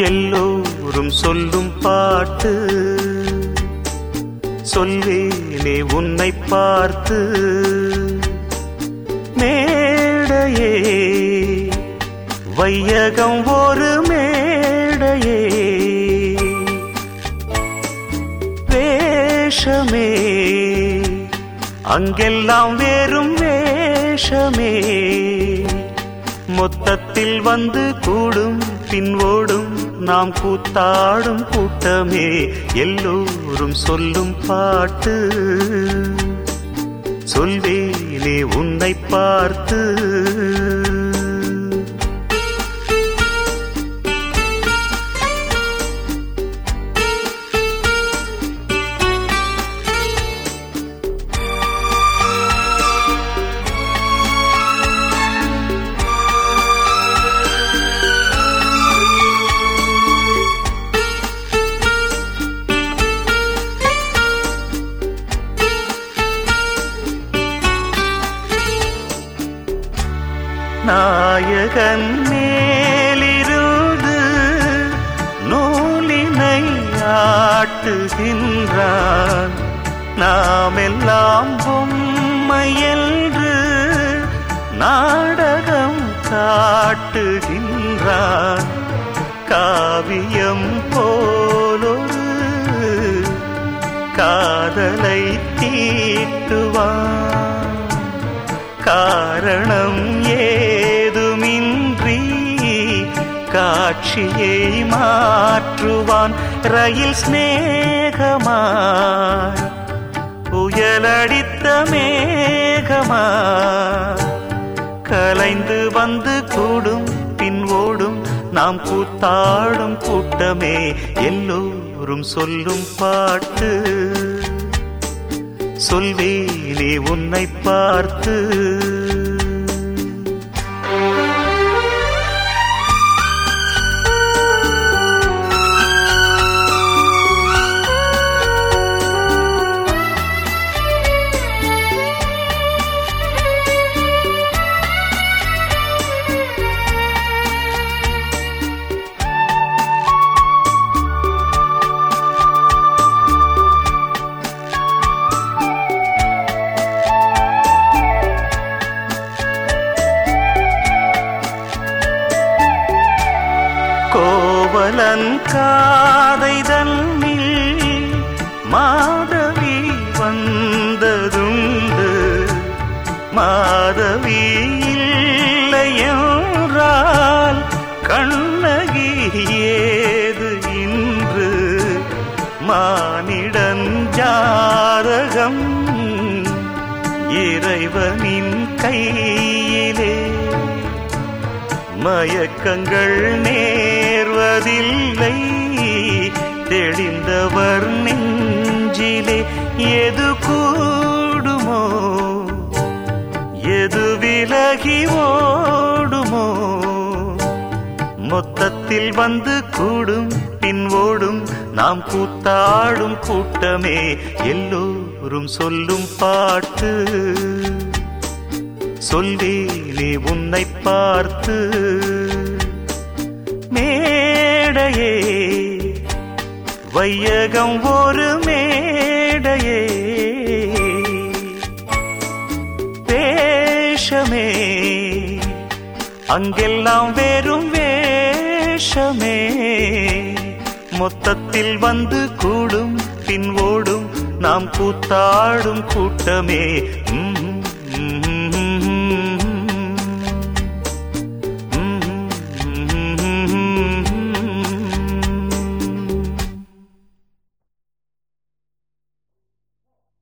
எல்லோரும் சொல்லும் பாட்டு. சொல்வேனே உன்னை பார்த்து. மேடையே வையகம் ஒரு மேடையே. வேஷமே அங்கெல்லாம் வேறும் வேஷமே. மொத்தத்தில் வந்து கூடும் பின்வோடும் நாம் கூத்தாடும் கூட்டமே எல்லோரும் சொல்லும் பாட்டு. சொல்வேனே உன்னை பார்த்து. நாயகன் மேலிருந்து நூலினை ஆட்டுகின்றான். நாமெல்லாம் பொம்மையன்று நாடகம் காட்டுகின்றான். காவியம் போலொரு காதலை காட்சியை மாற்றுவான் ரயில் சிநேகமாய். புயலடித்த மேகமா கலைந்து வந்து கூடும் பின்வோடும் நாம் கூத்தாடும் கூட்டமே எல்லோரும் சொல்லும் பாட்டு. சொல்வேலே உன்னை பார்த்து கோவலன் காதை தன்னில் மாதவி வந்ததுண்டு. மாதவி இல்லையென்றால் கண்ணகி ஏது இன்று? மானிடன் ஜாரகம் இறைவனின் கையிலே மயக்கங்கள் நேர்வதில்லை. தெளிந்தவர் நெஞ்சிலே எது கூடுமோ? எது விலகி ஓடுமோ? மொத்தத்தில் வந்து கூடும் பின்வோடும் நாம் கூத்தாடும் கூட்டமே எல்லோரும் சொல்லும் பாட்டு. சொல்வேனே உன்னை பார்த்து மேடையே வையகம் ஒரு மேடையே. வேஷமே அங்கெல்லாம் வெறும் வேஷமே. மொத்தத்தில் வந்து கூடும் பின் ஓடும் நாம் கூத்தாடும் கூட்டமே. உம்